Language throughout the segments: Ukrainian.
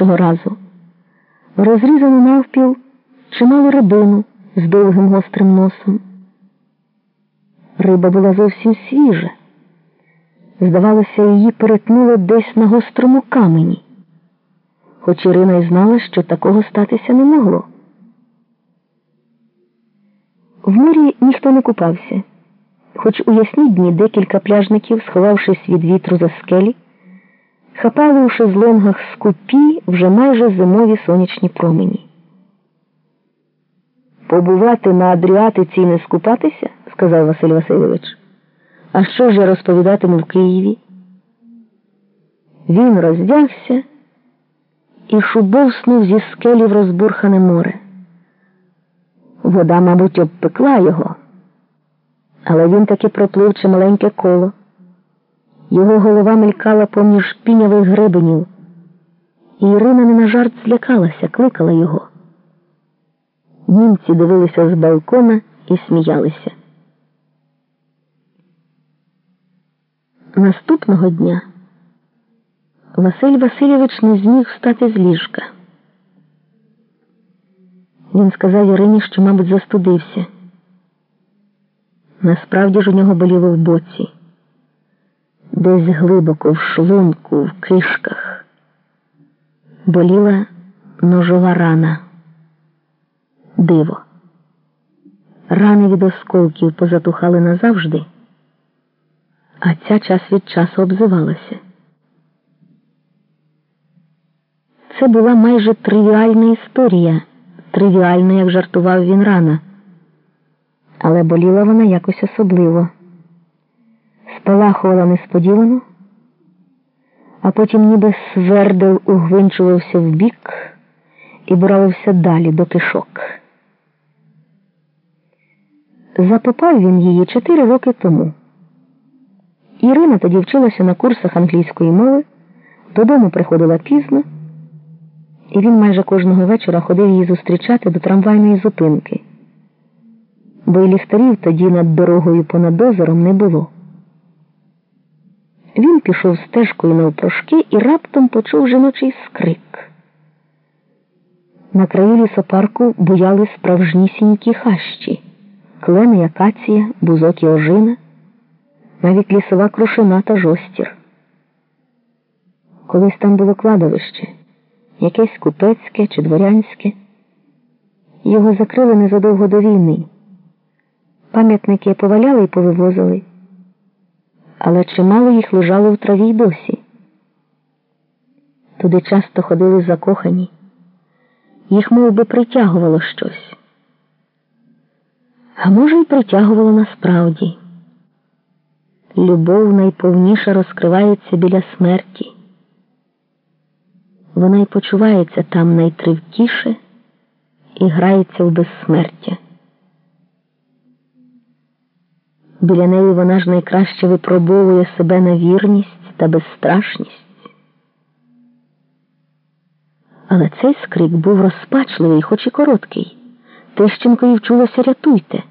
першого разу, розрізану навпіл чималу рибину з довгим гострим носом. Риба була зовсім свіжа. Здавалося, її перетнуло десь на гострому камені, хоч Ірина й знала, що такого статися не могло. В морі ніхто не купався, хоч у ясні дні декілька пляжників, сховавшись від вітру за скелі, хапали у шезлонгах скупі вже майже зимові сонячні промені. Побувати на Адріатиці і не скупатися, сказав Василь Васильович. А що ж я розповідатиму в Києві? Він роздягся і шубовснув зі скелі в розбурхане море. Вода, мабуть, обпекла його, але він таки проплив чималеньке коло. Його голова мелькала поміж пінявих гребенів, і Ірина не на жарт злякалася, кликала його. Німці дивилися з балкона і сміялися. Наступного дня Василь Васильович не зміг встати з ліжка. Він сказав Ірині, що, мабуть, застудився. Насправді ж у нього боліло в боці, десь глибоко в шлунку, в кишках. Боліла ножова рана. Диво. Рани від осколків позатухали назавжди, а ця час від часу обзивалася. Це була майже тривіальна історія тривіально, як жартував він рано. Але боліла вона якось особливо. Спалахувала несподівано, а потім ніби свердел угвинчувався вбік і буравився далі до кишок. Запопав він її чотири роки тому. Ірина тоді вчилася на курсах англійської мови, додому приходила пізно і він майже кожного вечора ходив її зустрічати до трамвайної зупинки, бо й ліхтарів тоді над дорогою понад озером не було. Він пішов стежкою навпрошки і раптом почув жіночий скрик. На краю лісопарку буяли справжнісінькі хащі, клени акація, бузок і ожина, навіть лісова крушина та жостір. Колись там було кладовище якесь купецьке чи дворянське. Його закрили незадовго до війни. Пам'ятники поваляли і повивозили, але чимало їх лежало в траві й досі. Туди часто ходили закохані, їх мов би, притягувало щось. А може, й притягувало насправді. Любов найповніше розкривається біля смерті вона й почувається там найтривкіше і грається в безсмертя. Біля неї вона ж найкраще випробовує себе на вірність та безстрашність. Але цей скрик був розпачливий, хоч і короткий. Тещенкою вчулося рятуйте.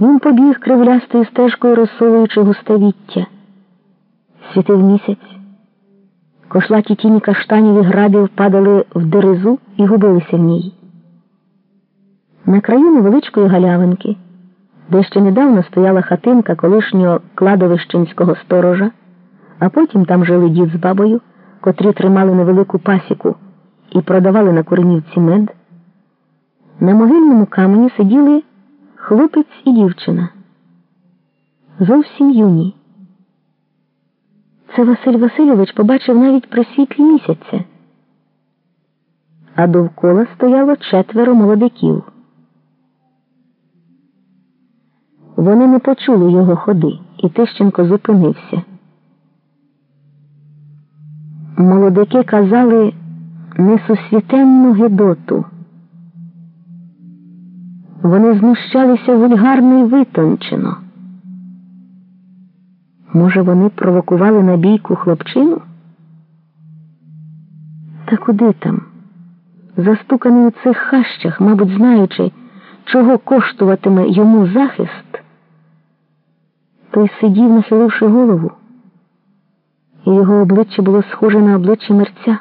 Він побіг кривлястою стежкою, розсовуючи густе віття. Світив місяць. Кошлаті тіні каштанів і грабів падали в дерезу і губилися в ній. На краю невеличкої галявинки, де ще недавно стояла хатинка колишнього кладовищенського сторожа, а потім там жили дід з бабою, котрі тримали невелику пасіку і продавали на коренівці мед. На могильному камені сиділи хлопець і дівчина. Зовсім юні. Це Василь Васильович побачив навіть при світлі місяця. А довкола стояло четверо молодиків. Вони не почули його ходи, і Тищенко зупинився. Молодики казали несусвітенну гидоту. Вони знущалися вульгарно і витончено. Може, вони провокували на бійку хлопчину? Та куди там? Застуканий у цих хащах, мабуть, знаючи, чого коштуватиме йому захист, той сидів, нахиливши голову, і його обличчя було схоже на обличчя мерця.